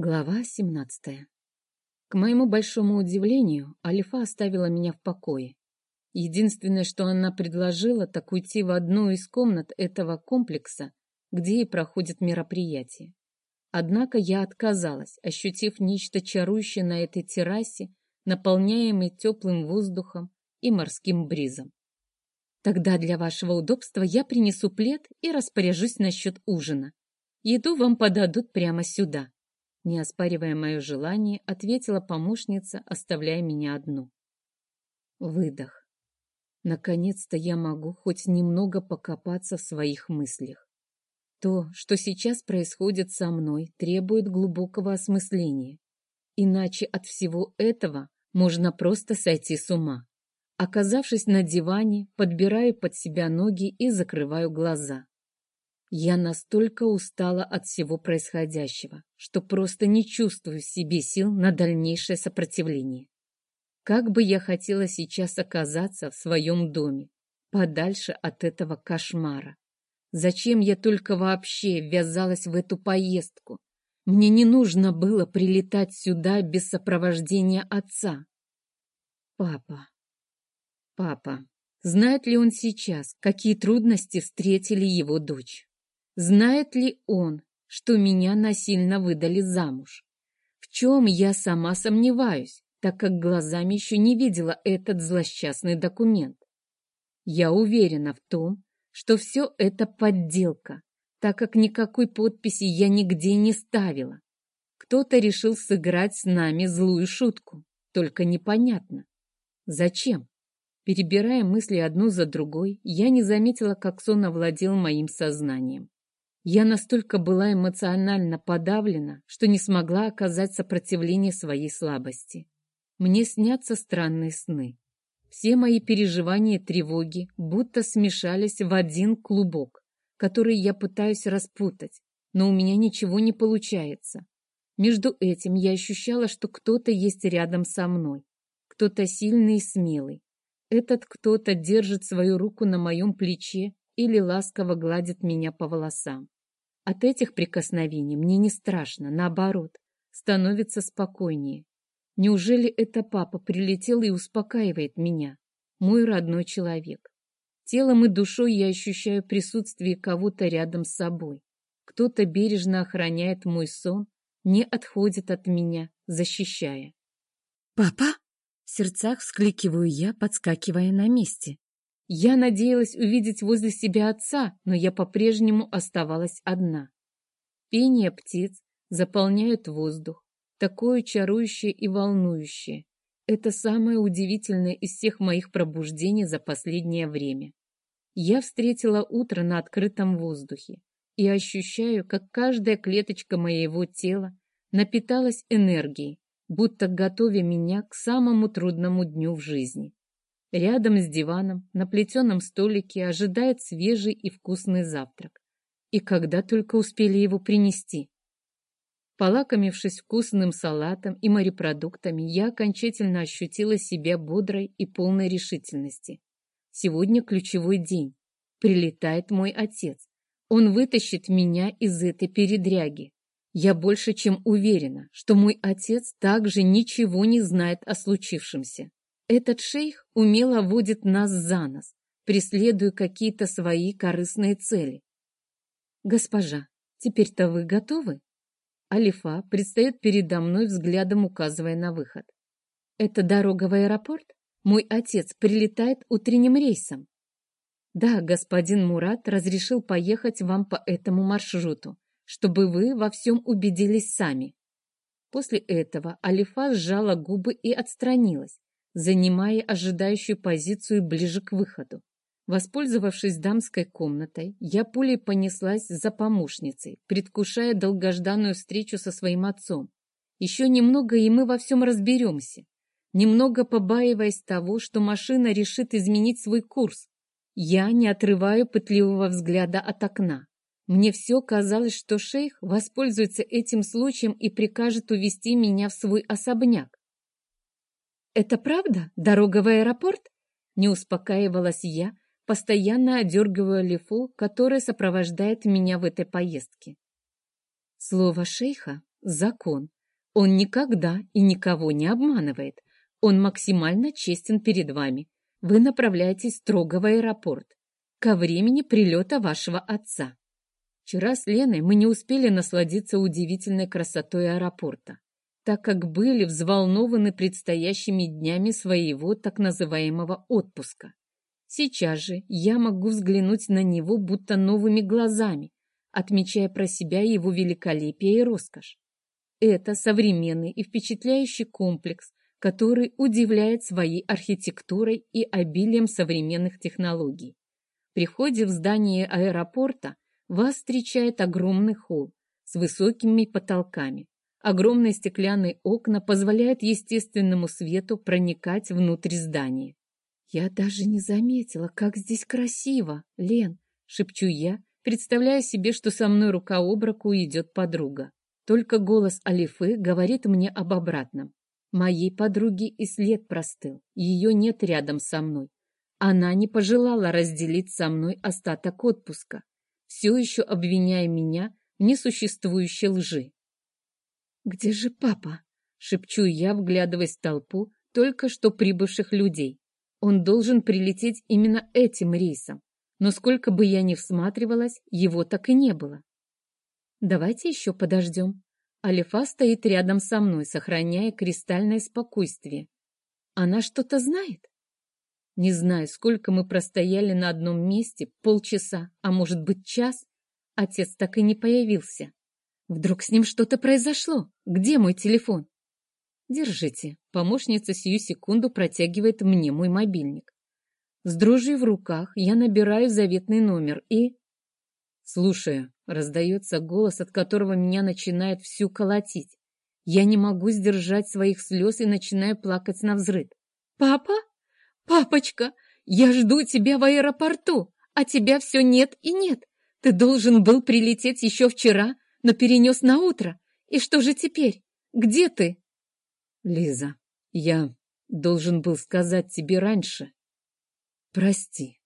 Глава 17. К моему большому удивлению, Алифа оставила меня в покое. Единственное, что она предложила, так уйти в одну из комнат этого комплекса, где и проходят мероприятия. Однако я отказалась, ощутив нечто чарующее на этой террасе, наполняемой теплым воздухом и морским бризом. Тогда для вашего удобства я принесу плед и распоряжусь насчет ужина. Еду вам подадут прямо сюда. Не оспаривая мое желание, ответила помощница, оставляя меня одну. Выдох. Наконец-то я могу хоть немного покопаться в своих мыслях. То, что сейчас происходит со мной, требует глубокого осмысления. Иначе от всего этого можно просто сойти с ума. Оказавшись на диване, подбираю под себя ноги и закрываю глаза. Я настолько устала от всего происходящего, что просто не чувствую в себе сил на дальнейшее сопротивление. Как бы я хотела сейчас оказаться в своем доме, подальше от этого кошмара. Зачем я только вообще ввязалась в эту поездку? Мне не нужно было прилетать сюда без сопровождения отца. Папа. Папа. Знает ли он сейчас, какие трудности встретили его дочь? Знает ли он, что меня насильно выдали замуж? В чем я сама сомневаюсь, так как глазами еще не видела этот злосчастный документ. Я уверена в том, что все это подделка, так как никакой подписи я нигде не ставила. Кто-то решил сыграть с нами злую шутку, только непонятно. Зачем? Перебирая мысли одну за другой, я не заметила, как сон овладел моим сознанием. Я настолько была эмоционально подавлена, что не смогла оказать сопротивление своей слабости. Мне снятся странные сны. Все мои переживания и тревоги будто смешались в один клубок, который я пытаюсь распутать, но у меня ничего не получается. Между этим я ощущала, что кто-то есть рядом со мной, кто-то сильный и смелый. Этот кто-то держит свою руку на моем плече или ласково гладит меня по волосам. От этих прикосновений мне не страшно, наоборот, становится спокойнее. Неужели это папа прилетел и успокаивает меня, мой родной человек? Телом и душой я ощущаю присутствие кого-то рядом с собой. Кто-то бережно охраняет мой сон, не отходит от меня, защищая. «Папа?» — в сердцах вскликиваю я, подскакивая на месте. Я надеялась увидеть возле себя отца, но я по-прежнему оставалась одна. Пение птиц заполняет воздух, такое чарующее и волнующее. Это самое удивительное из всех моих пробуждений за последнее время. Я встретила утро на открытом воздухе и ощущаю, как каждая клеточка моего тела напиталась энергией, будто готовя меня к самому трудному дню в жизни. Рядом с диваном на плетеном столике ожидает свежий и вкусный завтрак. И когда только успели его принести. Полакомившись вкусным салатом и морепродуктами, я окончательно ощутила себя бодрой и полной решительности. Сегодня ключевой день. Прилетает мой отец. Он вытащит меня из этой передряги. Я больше чем уверена, что мой отец также ничего не знает о случившемся. Этот шейх умело водит нас за нос, преследуя какие-то свои корыстные цели. «Госпожа, теперь-то вы готовы?» Алифа предстает передо мной, взглядом указывая на выход. «Это дорога в аэропорт? Мой отец прилетает утренним рейсом». «Да, господин Мурат разрешил поехать вам по этому маршруту, чтобы вы во всем убедились сами». После этого Алифа сжала губы и отстранилась, занимая ожидающую позицию ближе к выходу. Воспользовавшись дамской комнатой, я пулей понеслась за помощницей, предвкушая долгожданную встречу со своим отцом. Еще немного, и мы во всем разберемся. Немного побаиваясь того, что машина решит изменить свой курс. Я не отрываю пытливого взгляда от окна. Мне все казалось, что шейх воспользуется этим случаем и прикажет увести меня в свой особняк. «Это правда? Дорога в аэропорт?» Не успокаивалась я, постоянно одергивая лифу, которая сопровождает меня в этой поездке. Слово шейха закон. Он никогда и никого не обманывает. Он максимально честен перед вами. Вы направляетесь строго в аэропорт. Ко времени прилета вашего отца. Вчера с Леной мы не успели насладиться удивительной красотой аэропорта, так как были взволнованы предстоящими днями своего так называемого отпуска. Сейчас же я могу взглянуть на него будто новыми глазами, отмечая про себя его великолепие и роскошь. Это современный и впечатляющий комплекс, который удивляет своей архитектурой и обилием современных технологий. При входе в здание аэропорта вас встречает огромный холл с высокими потолками. Огромные стеклянные окна позволяют естественному свету проникать внутрь здания. «Я даже не заметила, как здесь красиво, Лен!» — шепчу я, представляя себе, что со мной рука об руку идет подруга. Только голос Алифы говорит мне об обратном. Моей подруге и след простыл, ее нет рядом со мной. Она не пожелала разделить со мной остаток отпуска, все еще обвиняя меня в несуществующей лжи. «Где же папа?» — шепчу я, вглядываясь в толпу только что прибывших людей. Он должен прилететь именно этим рейсом, но сколько бы я ни всматривалась, его так и не было. Давайте еще подождем. Алифа стоит рядом со мной, сохраняя кристальное спокойствие. Она что-то знает? Не знаю, сколько мы простояли на одном месте, полчаса, а может быть час. Отец так и не появился. Вдруг с ним что-то произошло? Где мой телефон? Держите. Помощница сию секунду протягивает мне мой мобильник. С дрожью в руках я набираю заветный номер и... Слушаю. Раздается голос, от которого меня начинает всю колотить. Я не могу сдержать своих слез и начинаю плакать на взрыв. «Папа? Папочка, я жду тебя в аэропорту, а тебя все нет и нет. Ты должен был прилететь еще вчера, но перенес на утро. И что же теперь? Где ты?» Лиза, я должен был сказать тебе раньше. Прости.